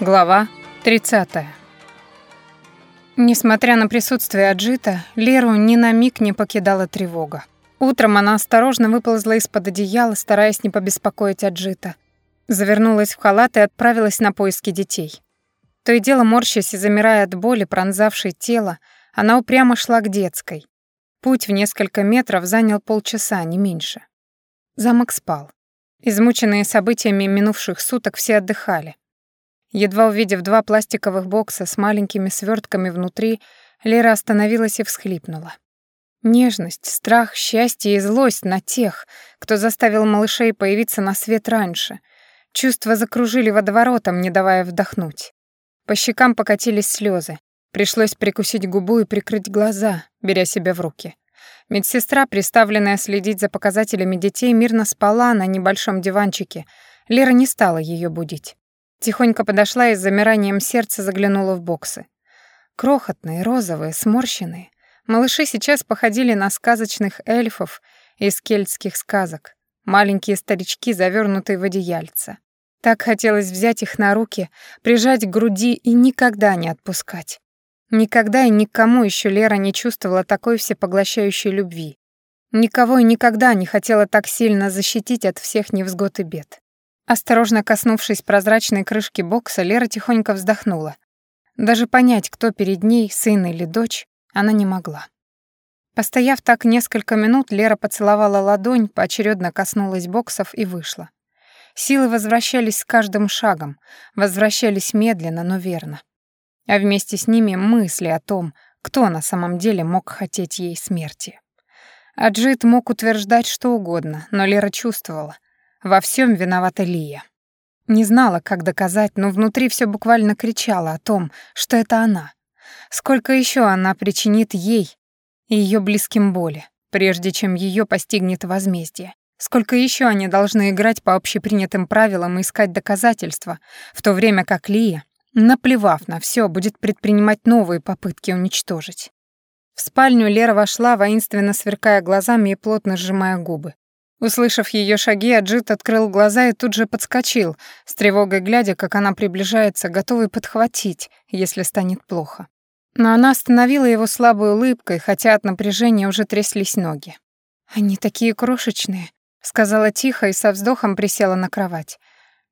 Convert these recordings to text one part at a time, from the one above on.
Глава 30. Несмотря на присутствие Аджита, Леру ни на миг не покидала тревога. Утром она осторожно выползла из-под одеяла, стараясь не побеспокоить Аджита. Завернулась в халат и отправилась на поиски детей. То и дело морщась и замирая от боли, пронзавшей тело, она упрямо шла к детской. Путь в несколько метров занял полчаса, не меньше. Замок спал. Измученные событиями минувших суток все отдыхали. Едва увидев два пластиковых бокса с маленькими свертками внутри, Лера остановилась и всхлипнула. Нежность, страх, счастье и злость на тех, кто заставил малышей появиться на свет раньше. Чувства закружили водоворотом, не давая вдохнуть. По щекам покатились слезы. Пришлось прикусить губу и прикрыть глаза, беря себя в руки. Медсестра, приставленная следить за показателями детей, мирно спала на небольшом диванчике. Лера не стала ее будить. Тихонько подошла и с замиранием сердца заглянула в боксы. Крохотные, розовые, сморщенные. Малыши сейчас походили на сказочных эльфов из кельтских сказок. Маленькие старички, завернутые в одеяльца. Так хотелось взять их на руки, прижать к груди и никогда не отпускать. Никогда и никому еще Лера не чувствовала такой всепоглощающей любви. Никого и никогда не хотела так сильно защитить от всех невзгод и бед. Осторожно коснувшись прозрачной крышки бокса, Лера тихонько вздохнула. Даже понять, кто перед ней, сын или дочь, она не могла. Постояв так несколько минут, Лера поцеловала ладонь, поочередно коснулась боксов и вышла. Силы возвращались с каждым шагом, возвращались медленно, но верно. А вместе с ними мысли о том, кто на самом деле мог хотеть ей смерти. Аджит мог утверждать что угодно, но Лера чувствовала — во всем виновата Лия. Не знала, как доказать, но внутри все буквально кричало о том, что это она. Сколько еще она причинит ей и ее близким боли, прежде чем ее постигнет возмездие. Сколько еще они должны играть по общепринятым правилам и искать доказательства, в то время как Лия, наплевав на все, будет предпринимать новые попытки уничтожить. В спальню Лера вошла, воинственно сверкая глазами и плотно сжимая губы. Услышав ее шаги, Аджит открыл глаза и тут же подскочил, с тревогой глядя, как она приближается, готовый подхватить, если станет плохо. Но она остановила его слабой улыбкой, хотя от напряжения уже тряслись ноги. «Они такие крошечные», — сказала тихо и со вздохом присела на кровать.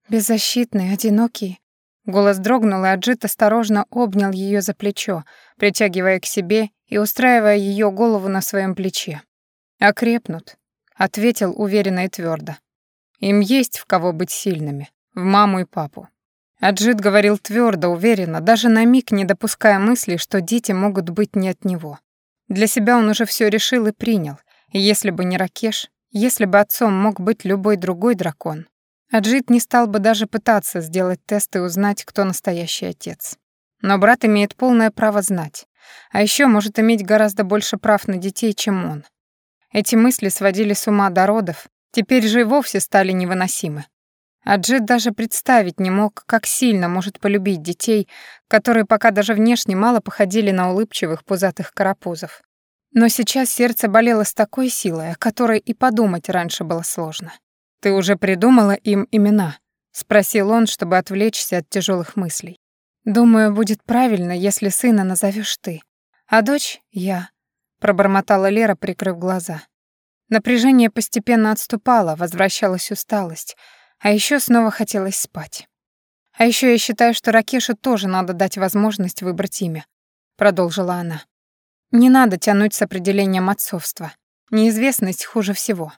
«Беззащитные, одинокие». Голос дрогнул, и Аджит осторожно обнял ее за плечо, притягивая к себе и устраивая ее голову на своем плече. «Окрепнут, ответил уверенно и твердо. Им есть в кого быть сильными, в маму и папу. Аджит говорил твердо, уверенно, даже на миг не допуская мысли, что дети могут быть не от него. Для себя он уже все решил и принял, и если бы не Ракеш, если бы отцом мог быть любой другой дракон, Аджит не стал бы даже пытаться сделать тест и узнать, кто настоящий отец. Но брат имеет полное право знать, а еще может иметь гораздо больше прав на детей, чем он. Эти мысли сводили с ума до родов, теперь же и вовсе стали невыносимы. А Джет даже представить не мог, как сильно может полюбить детей, которые пока даже внешне мало походили на улыбчивых пузатых карапузов. Но сейчас сердце болело с такой силой, о которой и подумать раньше было сложно. «Ты уже придумала им имена?» — спросил он, чтобы отвлечься от тяжелых мыслей. «Думаю, будет правильно, если сына назовешь ты, а дочь — я пробормотала Лера, прикрыв глаза. Напряжение постепенно отступало, возвращалась усталость, а еще снова хотелось спать. А еще я считаю, что Ракешу тоже надо дать возможность выбрать имя, продолжила она. Не надо тянуть с определением отцовства. Неизвестность хуже всего.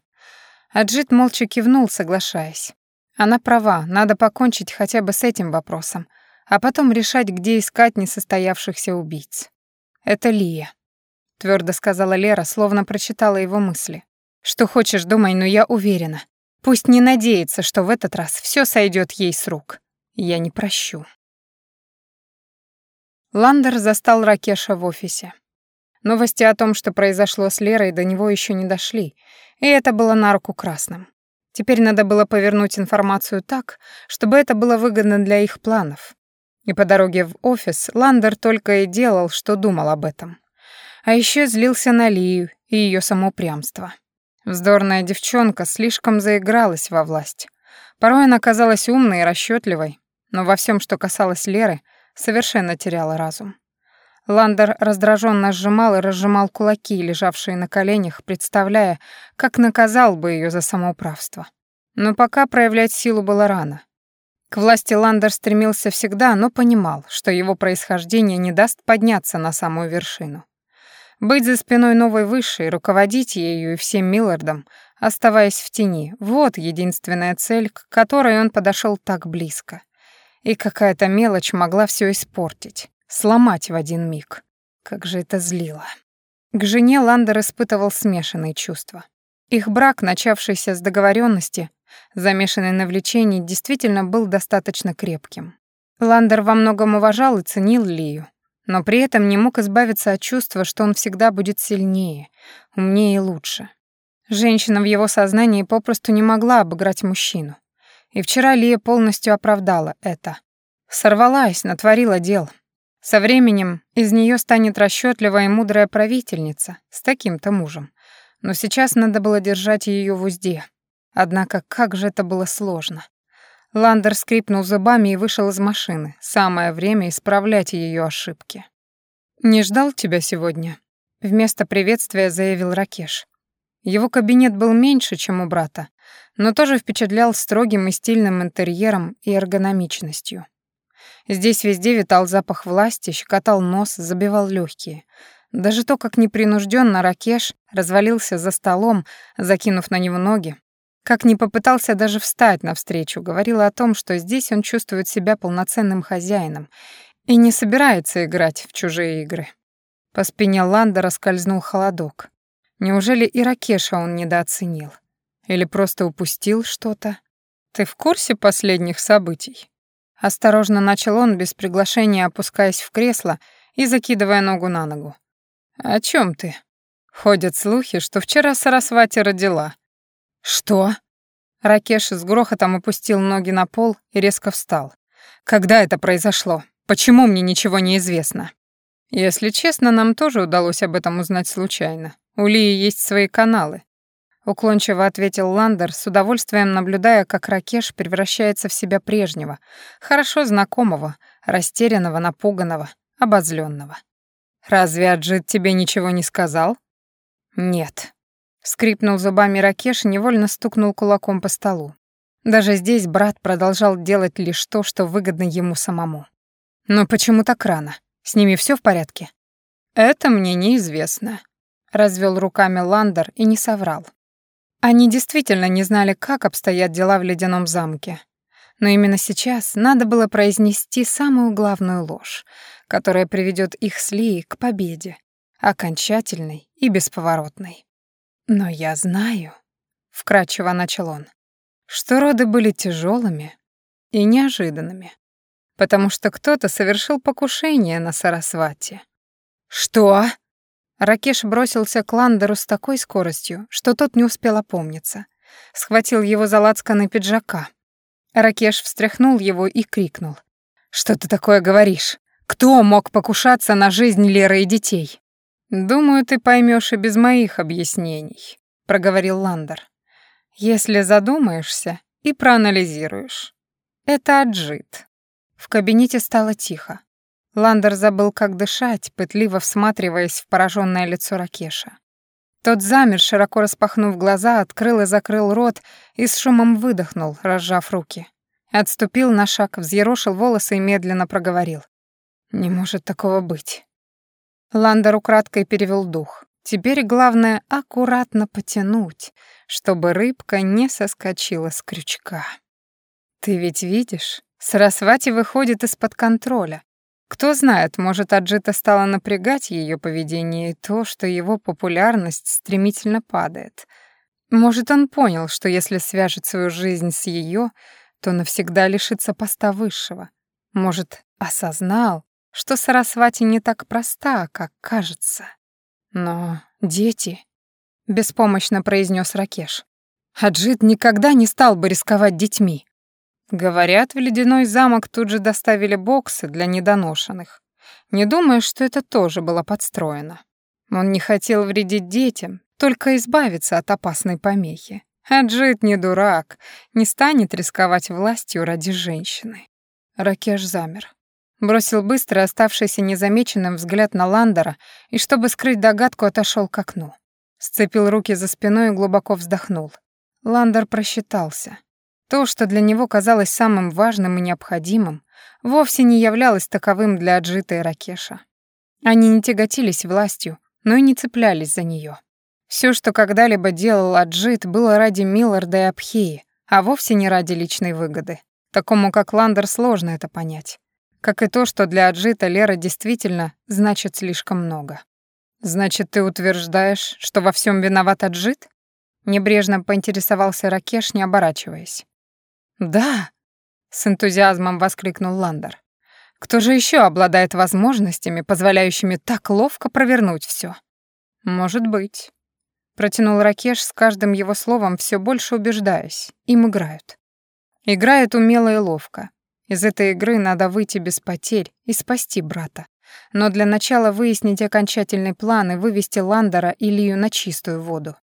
Аджит молча кивнул, соглашаясь. Она права, надо покончить хотя бы с этим вопросом, а потом решать, где искать несостоявшихся убийц. Это Лия твердо сказала Лера, словно прочитала его мысли. Что хочешь, думай, но я уверена. Пусть не надеется, что в этот раз все сойдет ей с рук. Я не прощу. Ландер застал Ракеша в офисе. Новости о том, что произошло с Лерой, до него еще не дошли, и это было на руку красным. Теперь надо было повернуть информацию так, чтобы это было выгодно для их планов. И по дороге в офис Ландер только и делал, что думал об этом. А еще злился на Лию и ее самоупрямство. Вздорная девчонка слишком заигралась во власть. Порой она казалась умной и расчетливой, но во всем, что касалось Леры, совершенно теряла разум. Ландер раздраженно сжимал и разжимал кулаки, лежавшие на коленях, представляя, как наказал бы ее за самоуправство. Но пока проявлять силу было рано. К власти Ландер стремился всегда, но понимал, что его происхождение не даст подняться на самую вершину. Быть за спиной новой высшей, руководить ею и всем Миллардом, оставаясь в тени, вот единственная цель, к которой он подошел так близко. И какая-то мелочь могла все испортить, сломать в один миг. Как же это злило. К жене Ландер испытывал смешанные чувства. Их брак, начавшийся с договоренности, замешанный на влечении, действительно был достаточно крепким. Ландер во многом уважал и ценил Лию, но при этом не мог избавиться от чувства, что он всегда будет сильнее, умнее и лучше. Женщина в его сознании попросту не могла обыграть мужчину. И вчера Лия полностью оправдала это. Сорвалась, натворила дел. Со временем из нее станет расчетливая и мудрая правительница с таким-то мужем. Но сейчас надо было держать ее в узде, Однако как же это было сложно. Ландер скрипнул зубами и вышел из машины. Самое время исправлять ее ошибки. «Не ждал тебя сегодня?» Вместо приветствия заявил Ракеш. Его кабинет был меньше, чем у брата, но тоже впечатлял строгим и стильным интерьером и эргономичностью. Здесь везде витал запах власти, щекотал нос, забивал легкие. Даже то, как непринужденно Ракеш развалился за столом, закинув на него ноги, как ни попытался даже встать навстречу, говорила о том, что здесь он чувствует себя полноценным хозяином и не собирается играть в чужие игры. По спине Ланда раскользнул холодок. Неужели и Ракеша он недооценил? Или просто упустил что-то? Ты в курсе последних событий? Осторожно начал он, без приглашения опускаясь в кресло и закидывая ногу на ногу. «О чем ты?» Ходят слухи, что вчера Сарасвати родила. «Что?» Ракеш с грохотом опустил ноги на пол и резко встал. «Когда это произошло? Почему мне ничего не известно?» «Если честно, нам тоже удалось об этом узнать случайно. У Лии есть свои каналы», — уклончиво ответил Ландер, с удовольствием наблюдая, как Ракеш превращается в себя прежнего, хорошо знакомого, растерянного, напуганного, обозленного. «Разве Аджит тебе ничего не сказал?» «Нет», Скрипнул зубами Ракеш и невольно стукнул кулаком по столу. Даже здесь брат продолжал делать лишь то, что выгодно ему самому. Но почему так рано? С ними все в порядке? Это мне неизвестно. Развел руками Ландер и не соврал. Они действительно не знали, как обстоят дела в ледяном замке. Но именно сейчас надо было произнести самую главную ложь, которая приведет их с Лией к победе, окончательной и бесповоротной. «Но я знаю», — вкратчиво начал он, «что роды были тяжелыми и неожиданными, потому что кто-то совершил покушение на Сарасвати». «Что?» Ракеш бросился к Ландеру с такой скоростью, что тот не успел опомниться. Схватил его за лацканы пиджака. Ракеш встряхнул его и крикнул. «Что ты такое говоришь? Кто мог покушаться на жизнь Леры и детей?» «Думаю, ты поймешь и без моих объяснений», — проговорил Ландер. «Если задумаешься и проанализируешь. Это Аджит». В кабинете стало тихо. Ландер забыл, как дышать, пытливо всматриваясь в пораженное лицо Ракеша. Тот замер, широко распахнув глаза, открыл и закрыл рот и с шумом выдохнул, разжав руки. Отступил на шаг, взъерошил волосы и медленно проговорил. «Не может такого быть. Ландер украдкой перевел дух. Теперь главное аккуратно потянуть, чтобы рыбка не соскочила с крючка. Ты ведь видишь, Сарасвати выходит из-под контроля. Кто знает, может, Аджита стала напрягать ее поведение и то, что его популярность стремительно падает. Может, он понял, что если свяжет свою жизнь с ее, то навсегда лишится поста высшего. Может, осознал, что Сарасвати не так проста, как кажется. Но дети, беспомощно произнес Ракеш. Аджит никогда не стал бы рисковать детьми. Говорят, в ледяной замок тут же доставили боксы для недоношенных. Не думаю, что это тоже было подстроено. Он не хотел вредить детям, только избавиться от опасной помехи. Аджит не дурак, не станет рисковать властью ради женщины. Ракеш замер. Бросил быстро оставшийся незамеченным взгляд на Ландера и, чтобы скрыть догадку, отошел к окну. Сцепил руки за спиной и глубоко вздохнул. Ландер просчитался. То, что для него казалось самым важным и необходимым, вовсе не являлось таковым для Аджита и Ракеша. Они не тяготились властью, но и не цеплялись за нее. Все, что когда-либо делал Аджит, было ради Милларда и Абхеи, а вовсе не ради личной выгоды. Такому, как Ландер, сложно это понять. Как и то, что для Аджита Лера действительно значит слишком много. «Значит, ты утверждаешь, что во всем виноват Аджит?» Небрежно поинтересовался Ракеш, не оборачиваясь. «Да!» — с энтузиазмом воскликнул Ландер. «Кто же еще обладает возможностями, позволяющими так ловко провернуть все? «Может быть», — протянул Ракеш с каждым его словом, все больше убеждаясь. Им играют. Играют умело и ловко. Из этой игры надо выйти без потерь и спасти брата. Но для начала выяснить окончательный план и вывести Ландера и Лию на чистую воду.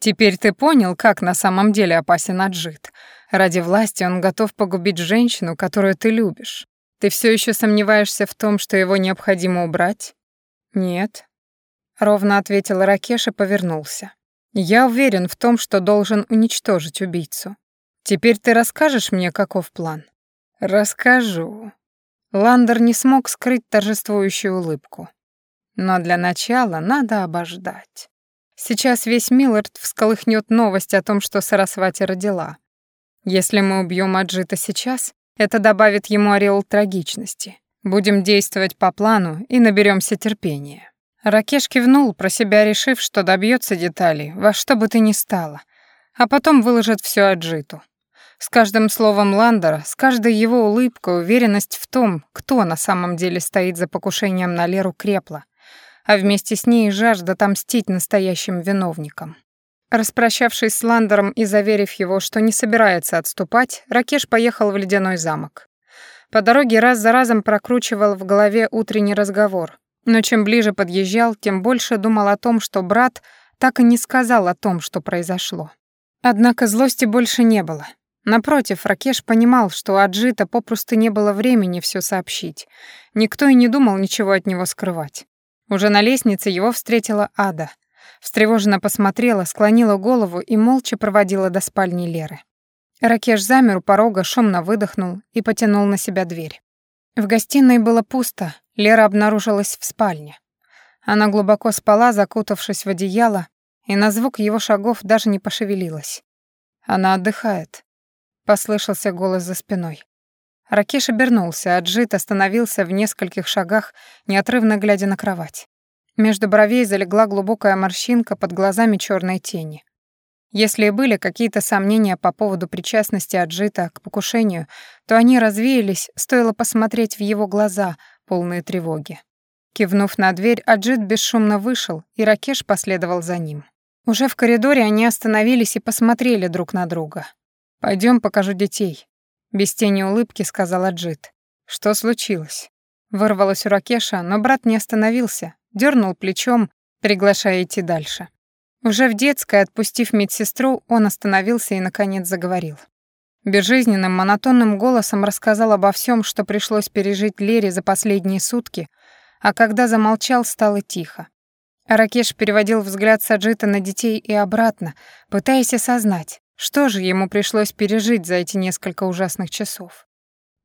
Теперь ты понял, как на самом деле опасен Аджит. Ради власти он готов погубить женщину, которую ты любишь. Ты все еще сомневаешься в том, что его необходимо убрать? Нет. Ровно ответил Ракеш и повернулся. Я уверен в том, что должен уничтожить убийцу. Теперь ты расскажешь мне, каков план? Расскажу. Ландер не смог скрыть торжествующую улыбку. Но для начала надо обождать. Сейчас весь Миллард всколыхнет новость о том, что Сарасвати родила. Если мы убьем Аджита сейчас, это добавит ему ореол трагичности. Будем действовать по плану и наберемся терпения. Ракеш кивнул, про себя решив, что добьется деталей, во что бы то ни стало, а потом выложит все Аджиту. С каждым словом Ландера, с каждой его улыбкой уверенность в том, кто на самом деле стоит за покушением на Леру, крепла а вместе с ней жажда отомстить настоящим виновникам. Распрощавшись с Ландером и заверив его, что не собирается отступать, Ракеш поехал в ледяной замок. По дороге раз за разом прокручивал в голове утренний разговор, но чем ближе подъезжал, тем больше думал о том, что брат так и не сказал о том, что произошло. Однако злости больше не было. Напротив, Ракеш понимал, что у Аджита попросту не было времени все сообщить. Никто и не думал ничего от него скрывать. Уже на лестнице его встретила Ада. Встревоженно посмотрела, склонила голову и молча проводила до спальни Леры. Ракеш замер у порога, шумно выдохнул и потянул на себя дверь. В гостиной было пусто, Лера обнаружилась в спальне. Она глубоко спала, закутавшись в одеяло, и на звук его шагов даже не пошевелилась. «Она отдыхает», — послышался голос за спиной. Ракеш обернулся, а Джит остановился в нескольких шагах, неотрывно глядя на кровать. Между бровей залегла глубокая морщинка, под глазами черной тени. Если и были какие-то сомнения по поводу причастности Аджита к покушению, то они развеялись, стоило посмотреть в его глаза, полные тревоги. Кивнув на дверь, Аджит бесшумно вышел, и Ракеш последовал за ним. Уже в коридоре они остановились и посмотрели друг на друга. Пойдем, покажу детей», без тени улыбки сказал Аджит. Что случилось? Вырвалось у Ракеша, но брат не остановился, дернул плечом, приглашая идти дальше. Уже в детской, отпустив медсестру, он остановился и, наконец, заговорил. Безжизненным, монотонным голосом рассказал обо всем, что пришлось пережить Лере за последние сутки, а когда замолчал, стало тихо. Ракеш переводил взгляд Саджита на детей и обратно, пытаясь осознать, что же ему пришлось пережить за эти несколько ужасных часов?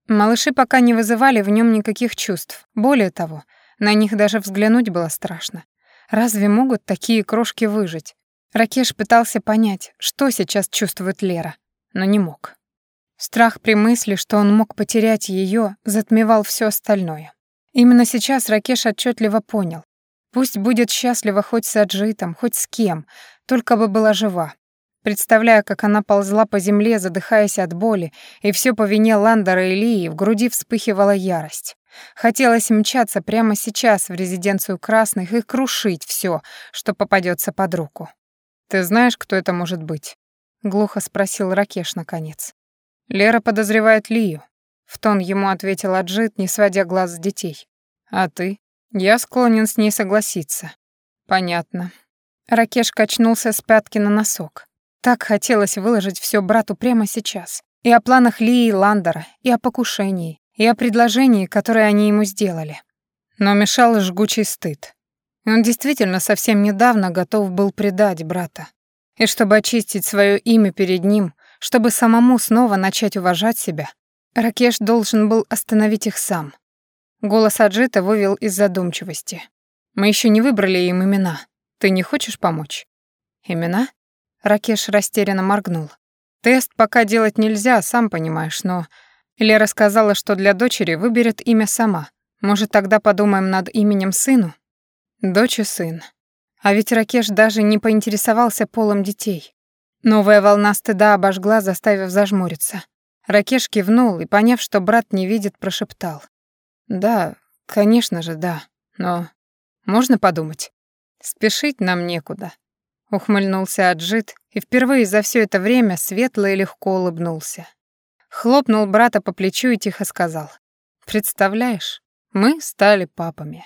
Малыши пока не вызывали в нем никаких чувств. Более того, на них даже взглянуть было страшно. Разве могут такие крошки выжить? Ракеш пытался понять, что сейчас чувствует Лера, но не мог. Страх при мысли, что он мог потерять ее, затмевал все остальное. Именно сейчас Ракеш отчетливо понял. Пусть будет счастлива хоть с Аджитом, хоть с кем, только бы была жива, Представляя, как она ползла по земле, задыхаясь от боли, и все по вине Ландера и Лии, в груди вспыхивала ярость. Хотелось мчаться прямо сейчас в резиденцию Красных и крушить все, что попадется под руку. «Ты знаешь, кто это может быть?» — глухо спросил Ракеш наконец. «Лера подозревает Лию», — в тон ему ответил Аджит, не сводя глаз с детей. «А ты?» «Я склонен с ней согласиться». «Понятно». Ракеш качнулся с пятки на носок. Так хотелось выложить все брату прямо сейчас. И о планах Лии и Ландера, и о покушении, и о предложении, которое они ему сделали. Но мешал жгучий стыд. Он действительно совсем недавно готов был предать брата. И чтобы очистить свое имя перед ним, чтобы самому снова начать уважать себя, Ракеш должен был остановить их сам. Голос Аджита вывел из задумчивости. «Мы еще не выбрали им имена. Ты не хочешь помочь?» «Имена?» Ракеш растерянно моргнул. «Тест пока делать нельзя, сам понимаешь, но...» Лера сказала, что для дочери выберет имя сама. Может, тогда подумаем над именем сыну? Дочь и сын. А ведь Ракеш даже не поинтересовался полом детей. Новая волна стыда обожгла, заставив зажмуриться. Ракеш кивнул и, поняв, что брат не видит, прошептал. «Да, конечно же, да. Но можно подумать? Спешить нам некуда». Ухмыльнулся Аджит и впервые за все это время светло и легко улыбнулся. Хлопнул брата по плечу и тихо сказал. «Представляешь, мы стали папами».